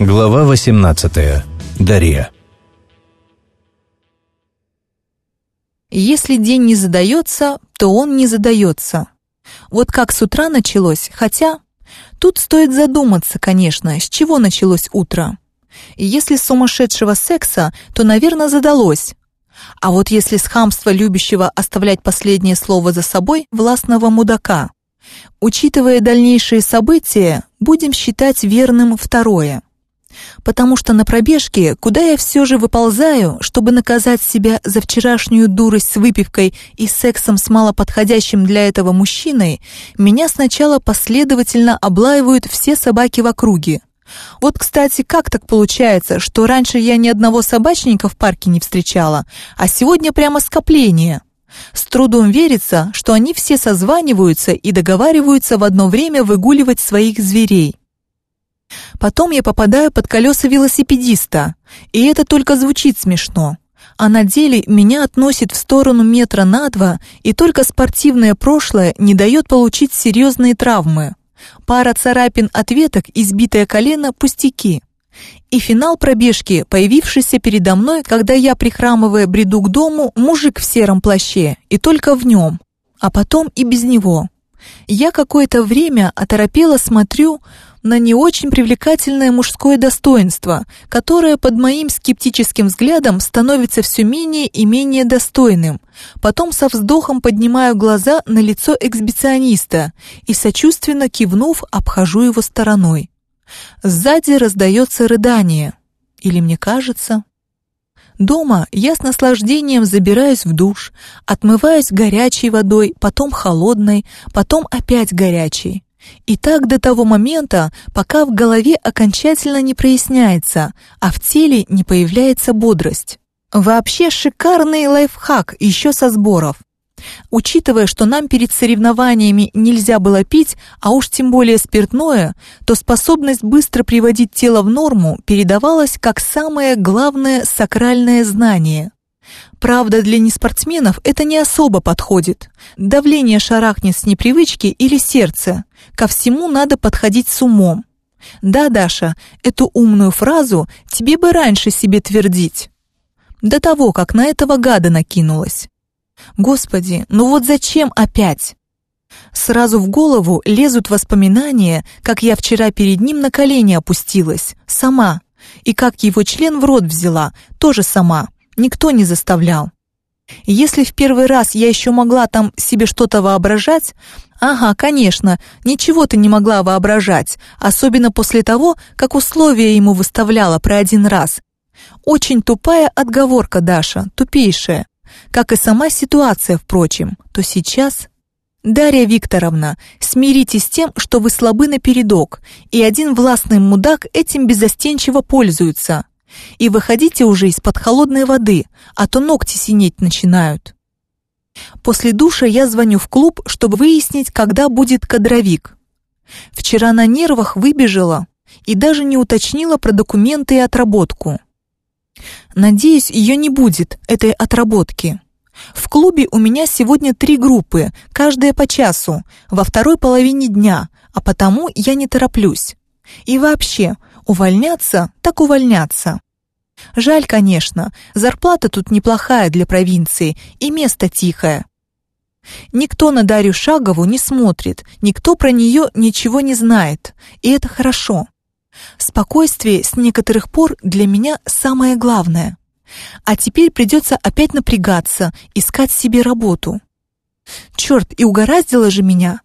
Глава 18. Дарья. Если день не задается, то он не задается. Вот как с утра началось, хотя... Тут стоит задуматься, конечно, с чего началось утро. Если с сумасшедшего секса, то, наверное, задалось. А вот если с хамства любящего оставлять последнее слово за собой властного мудака. Учитывая дальнейшие события, будем считать верным второе – потому что на пробежке, куда я все же выползаю, чтобы наказать себя за вчерашнюю дурость с выпивкой и сексом с малоподходящим для этого мужчиной, меня сначала последовательно облаивают все собаки в округе. Вот, кстати, как так получается, что раньше я ни одного собачника в парке не встречала, а сегодня прямо скопление? С трудом верится, что они все созваниваются и договариваются в одно время выгуливать своих зверей. Потом я попадаю под колеса велосипедиста, и это только звучит смешно. А на деле меня относит в сторону метра на два, и только спортивное прошлое не дает получить серьезные травмы. Пара царапин от веток, избитое колено, пустяки. И финал пробежки, появившийся передо мной, когда я, прихрамывая, бреду к дому, мужик в сером плаще, и только в нем, а потом и без него. Я какое-то время оторопело смотрю, на не очень привлекательное мужское достоинство, которое под моим скептическим взглядом становится все менее и менее достойным. Потом со вздохом поднимаю глаза на лицо эксбициониста и, сочувственно кивнув, обхожу его стороной. Сзади раздается рыдание. Или мне кажется... Дома я с наслаждением забираюсь в душ, отмываюсь горячей водой, потом холодной, потом опять горячей. И так до того момента, пока в голове окончательно не проясняется, а в теле не появляется бодрость. Вообще шикарный лайфхак еще со сборов. Учитывая, что нам перед соревнованиями нельзя было пить, а уж тем более спиртное, то способность быстро приводить тело в норму передавалась как самое главное сакральное знание. Правда, для неспортсменов это не особо подходит. Давление шарахнет с непривычки или сердце. Ко всему надо подходить с умом. Да, Даша, эту умную фразу тебе бы раньше себе твердить. До того, как на этого гада накинулась. Господи, ну вот зачем опять? Сразу в голову лезут воспоминания, как я вчера перед ним на колени опустилась, сама, и как его член в рот взяла, тоже сама. Никто не заставлял. Если в первый раз я еще могла там себе что-то воображать, ага, конечно, ничего ты не могла воображать, особенно после того, как условия ему выставляла про один раз. Очень тупая отговорка, Даша, тупейшая. Как и сама ситуация, впрочем, то сейчас... Дарья Викторовна, смиритесь с тем, что вы слабы напередок, и один властный мудак этим безостенчиво пользуется. И выходите уже из-под холодной воды, а то ногти синеть начинают. После душа я звоню в клуб, чтобы выяснить, когда будет кадровик. Вчера на нервах выбежала и даже не уточнила про документы и отработку. Надеюсь, ее не будет, этой отработки. В клубе у меня сегодня три группы, каждая по часу, во второй половине дня, а потому я не тороплюсь. И вообще, увольняться так увольняться. Жаль, конечно, зарплата тут неплохая для провинции и место тихое. Никто на Дарью Шагову не смотрит, никто про нее ничего не знает, и это хорошо. Спокойствие с некоторых пор для меня самое главное. А теперь придется опять напрягаться, искать себе работу. Черт, и угораздило же меня.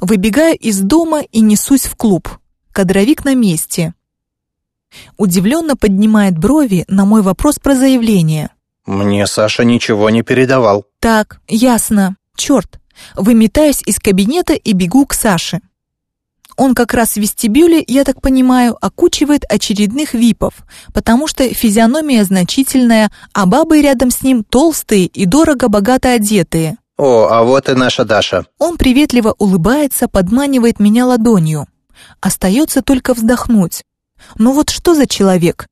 Выбегаю из дома и несусь в клуб. Кадровик на месте. Удивленно поднимает брови на мой вопрос про заявление. «Мне Саша ничего не передавал». «Так, ясно. Черт. Выметаюсь из кабинета и бегу к Саше. Он как раз в вестибюле, я так понимаю, окучивает очередных випов, потому что физиономия значительная, а бабы рядом с ним толстые и дорого-богато одетые. «О, а вот и наша Даша». Он приветливо улыбается, подманивает меня ладонью. Остается только вздохнуть. Ну вот что за человек?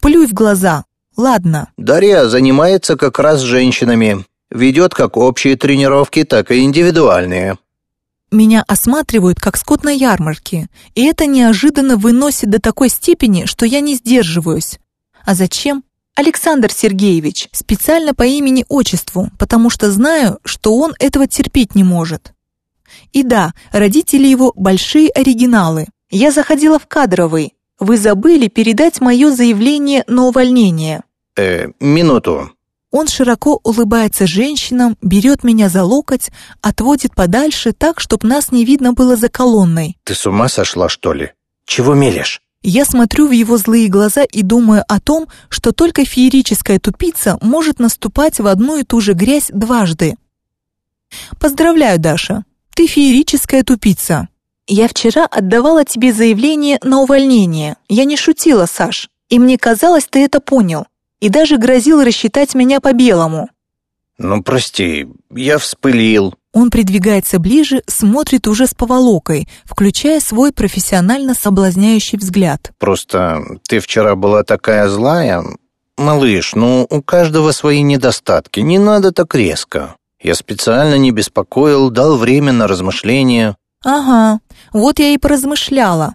Плюй в глаза. Ладно. Дарья занимается как раз с женщинами. Ведет как общие тренировки, так и индивидуальные. Меня осматривают, как скот на ярмарке, и это неожиданно выносит до такой степени, что я не сдерживаюсь. А зачем? Александр Сергеевич, специально по имени-отчеству, потому что знаю, что он этого терпеть не может. И да, родители его большие оригиналы. Я заходила в кадровый. Вы забыли передать мое заявление на увольнение. Э, минуту. Он широко улыбается женщинам, берет меня за локоть, отводит подальше так, чтобы нас не видно было за колонной. Ты с ума сошла, что ли? Чего мелешь? Я смотрю в его злые глаза и думаю о том, что только феерическая тупица может наступать в одну и ту же грязь дважды. Поздравляю, Даша. Ты феерическая тупица. Я вчера отдавала тебе заявление на увольнение. Я не шутила, Саш. И мне казалось, ты это понял. И даже грозил рассчитать меня по-белому. Ну, прости, я вспылил. Он придвигается ближе, смотрит уже с поволокой, включая свой профессионально соблазняющий взгляд. Просто ты вчера была такая злая. Малыш, ну, у каждого свои недостатки, не надо так резко. Я специально не беспокоил, дал время на размышление. Ага, вот я и поразмышляла.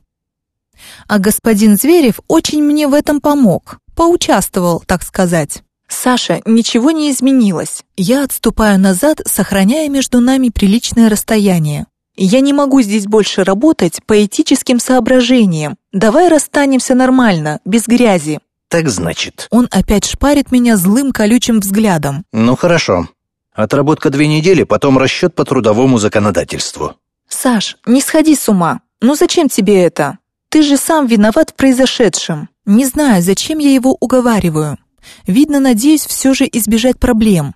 А господин Зверев очень мне в этом помог, поучаствовал, так сказать. Саша, ничего не изменилось. Я отступаю назад, сохраняя между нами приличное расстояние. Я не могу здесь больше работать по этическим соображениям. Давай расстанемся нормально, без грязи. Так значит. Он опять шпарит меня злым колючим взглядом. Ну хорошо. Отработка две недели, потом расчет по трудовому законодательству. Саш, не сходи с ума. Ну зачем тебе это? Ты же сам виноват в произошедшем. Не знаю, зачем я его уговариваю. Видно, надеюсь все же избежать проблем.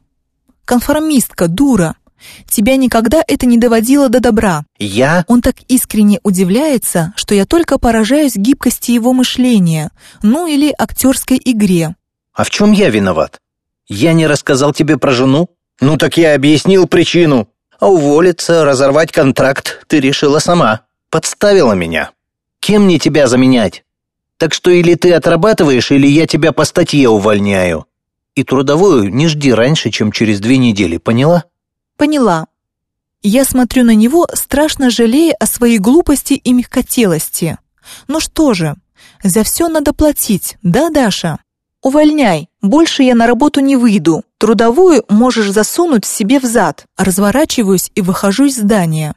Конформистка, дура. Тебя никогда это не доводило до добра. Я? Он так искренне удивляется, что я только поражаюсь гибкости его мышления, ну или актерской игре. А в чем я виноват? Я не рассказал тебе про жену? Ну так я объяснил причину. А уволиться, разорвать контракт ты решила сама. Подставила меня. Кем мне тебя заменять? Так что или ты отрабатываешь, или я тебя по статье увольняю. И трудовую не жди раньше, чем через две недели, поняла? Поняла. Я смотрю на него, страшно жалея о своей глупости и мягкотелости. Ну что же, за все надо платить, да, Даша? Увольняй, больше я на работу не выйду. Трудовую можешь засунуть себе в зад. Разворачиваюсь и выхожу из здания.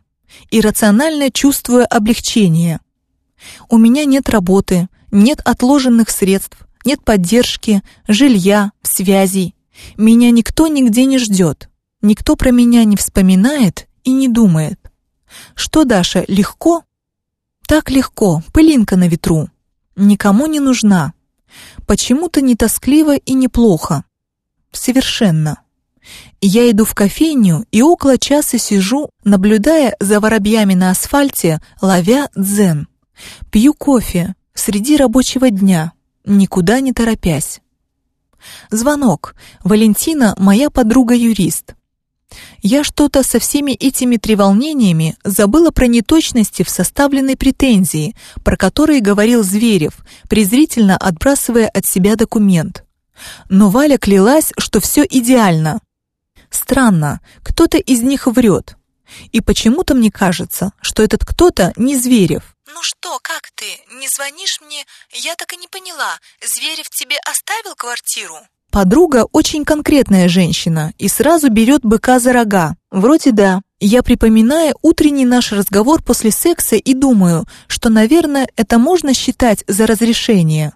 Иррационально чувствуя облегчение. У меня нет работы, нет отложенных средств, нет поддержки, жилья, связей. Меня никто нигде не ждет. Никто про меня не вспоминает и не думает. Что, Даша, легко? Так легко, пылинка на ветру. Никому не нужна. Почему-то не тоскливо и неплохо. Совершенно. Я иду в кофейню и около часа сижу, наблюдая за воробьями на асфальте, ловя дзен. Пью кофе, среди рабочего дня, никуда не торопясь. Звонок. Валентина – моя подруга-юрист. Я что-то со всеми этими треволнениями забыла про неточности в составленной претензии, про которые говорил Зверев, презрительно отбрасывая от себя документ. Но Валя клялась, что все идеально. Странно, кто-то из них врет. И почему-то мне кажется, что этот кто-то не Зверев. «Ну что, как ты? Не звонишь мне? Я так и не поняла. Зверев тебе оставил квартиру?» Подруга очень конкретная женщина и сразу берет быка за рога. Вроде да. Я припоминаю утренний наш разговор после секса и думаю, что, наверное, это можно считать за разрешение.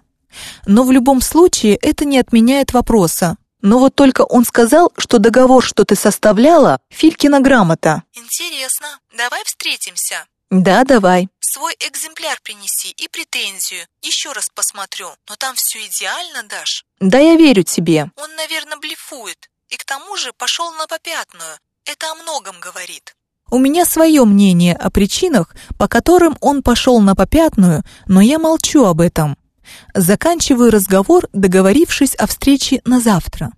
Но в любом случае это не отменяет вопроса. Но вот только он сказал, что договор, что ты составляла, Филькина грамота. «Интересно. Давай встретимся. Да, давай. Свой экземпляр принеси и претензию. Еще раз посмотрю. Но там все идеально, Даш. Да я верю тебе. Он, наверное, блефует. И к тому же пошел на попятную. Это о многом говорит. У меня свое мнение о причинах, по которым он пошел на попятную, но я молчу об этом. Заканчиваю разговор, договорившись о встрече на завтра.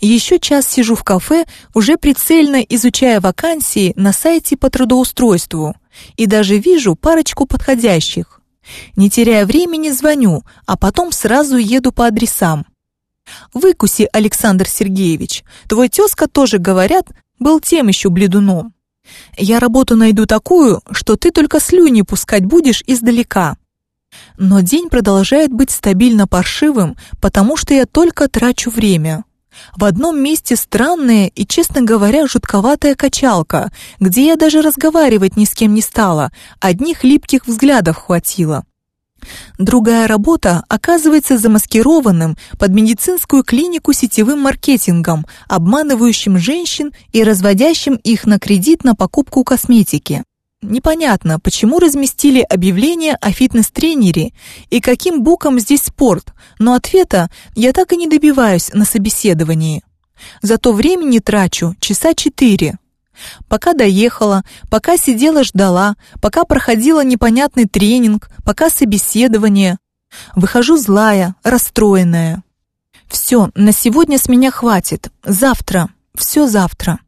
Еще час сижу в кафе, уже прицельно изучая вакансии на сайте по трудоустройству, и даже вижу парочку подходящих. Не теряя времени, звоню, а потом сразу еду по адресам. «Выкуси, Александр Сергеевич, твой тезка тоже, говорят, был тем еще бледуном». Я работу найду такую, что ты только слюни пускать будешь издалека. Но день продолжает быть стабильно паршивым, потому что я только трачу время. В одном месте странная и, честно говоря, жутковатая качалка, где я даже разговаривать ни с кем не стала, одних липких взглядов хватило. Другая работа оказывается замаскированным под медицинскую клинику сетевым маркетингом, обманывающим женщин и разводящим их на кредит на покупку косметики. Непонятно, почему разместили объявление о фитнес-тренере и каким боком здесь спорт, но ответа я так и не добиваюсь на собеседовании. Зато времени трачу часа четыре. Пока доехала, пока сидела ждала, пока проходила непонятный тренинг, пока собеседование. Выхожу злая, расстроенная. Все, на сегодня с меня хватит. Завтра. Все завтра.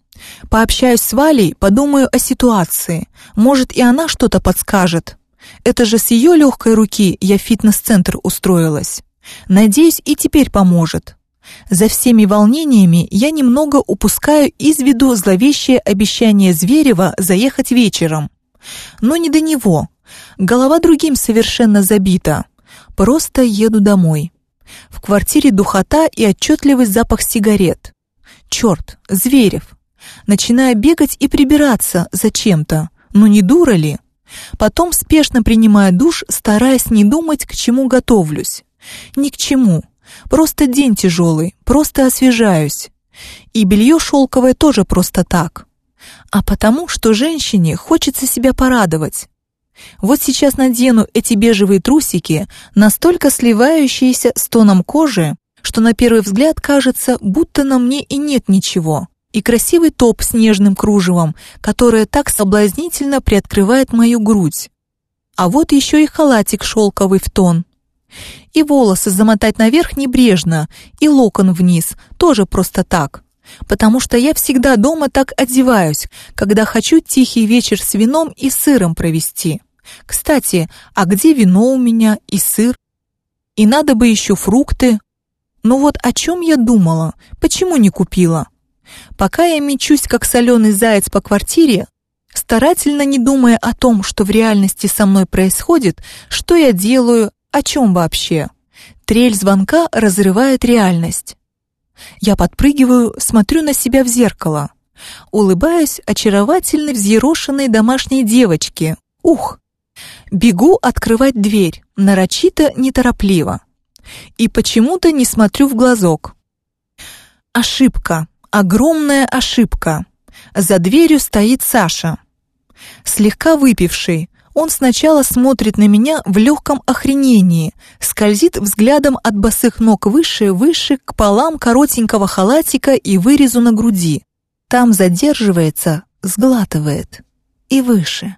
Пообщаюсь с Валей, подумаю о ситуации. Может, и она что-то подскажет. Это же с ее легкой руки я в фитнес-центр устроилась. Надеюсь, и теперь поможет. За всеми волнениями я немного упускаю из виду зловещее обещание Зверева заехать вечером. Но не до него. Голова другим совершенно забита. Просто еду домой. В квартире духота и отчетливый запах сигарет. Черт, Зверев. Начинаю бегать и прибираться зачем-то. Ну не дура ли? Потом спешно принимаю душ, стараясь не думать, к чему готовлюсь. Ни к чему. Просто день тяжелый, просто освежаюсь. И белье шелковое тоже просто так. А потому, что женщине хочется себя порадовать. Вот сейчас надену эти бежевые трусики, настолько сливающиеся с тоном кожи, что на первый взгляд кажется, будто на мне и нет ничего и красивый топ с нежным кружевом, которое так соблазнительно приоткрывает мою грудь. А вот еще и халатик шелковый в тон. И волосы замотать наверх небрежно, и локон вниз, тоже просто так. Потому что я всегда дома так одеваюсь, когда хочу тихий вечер с вином и сыром провести. Кстати, а где вино у меня и сыр? И надо бы еще фрукты. Ну вот о чем я думала, почему не купила? Пока я мечусь, как соленый заяц по квартире, старательно не думая о том, что в реальности со мной происходит, что я делаю, о чем вообще. Трель звонка разрывает реальность. Я подпрыгиваю, смотрю на себя в зеркало. Улыбаюсь очаровательной взъерошенной домашней девочке. Ух! Бегу открывать дверь, нарочито, неторопливо. И почему-то не смотрю в глазок. Ошибка огромная ошибка. За дверью стоит Саша. Слегка выпивший, он сначала смотрит на меня в легком охренении, скользит взглядом от босых ног выше-выше к полам коротенького халатика и вырезу на груди. Там задерживается, сглатывает. И выше.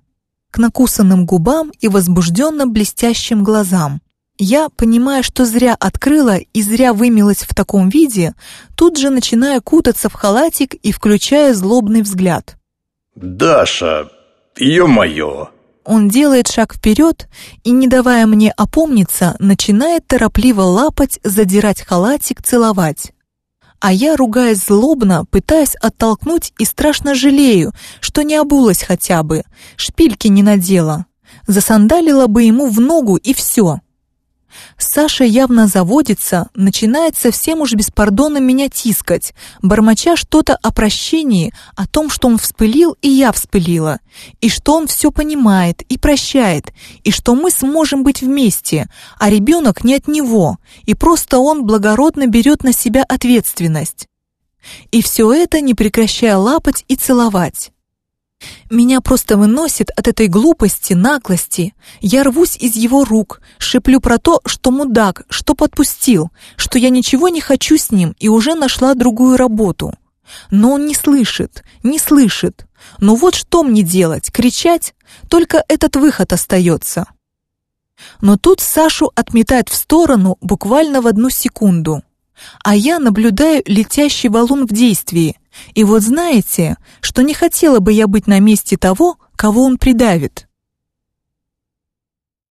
К накусанным губам и возбужденно блестящим глазам. Я, понимая, что зря открыла и зря вымилась в таком виде, тут же начинаю кутаться в халатик и включая злобный взгляд. «Даша, ё-моё!» Он делает шаг вперед и, не давая мне опомниться, начинает торопливо лапать, задирать халатик, целовать. А я, ругаясь злобно, пытаясь оттолкнуть и страшно жалею, что не обулась хотя бы, шпильки не надела. Засандалила бы ему в ногу и все. Саша явно заводится, начинает совсем уж беспардонно меня тискать, бормоча что-то о прощении, о том, что он вспылил и я вспылила, и что он все понимает и прощает, и что мы сможем быть вместе, а ребенок не от него, и просто он благородно берет на себя ответственность. И все это не прекращая лапать и целовать. Меня просто выносит от этой глупости, наглости. Я рвусь из его рук, шеплю про то, что мудак, что подпустил, что я ничего не хочу с ним и уже нашла другую работу. Но он не слышит, не слышит. Ну вот что мне делать, кричать? Только этот выход остается. Но тут Сашу отметает в сторону буквально в одну секунду. А я наблюдаю летящий валун в действии – и вот знаете, что не хотела бы я быть на месте того, кого он придавит.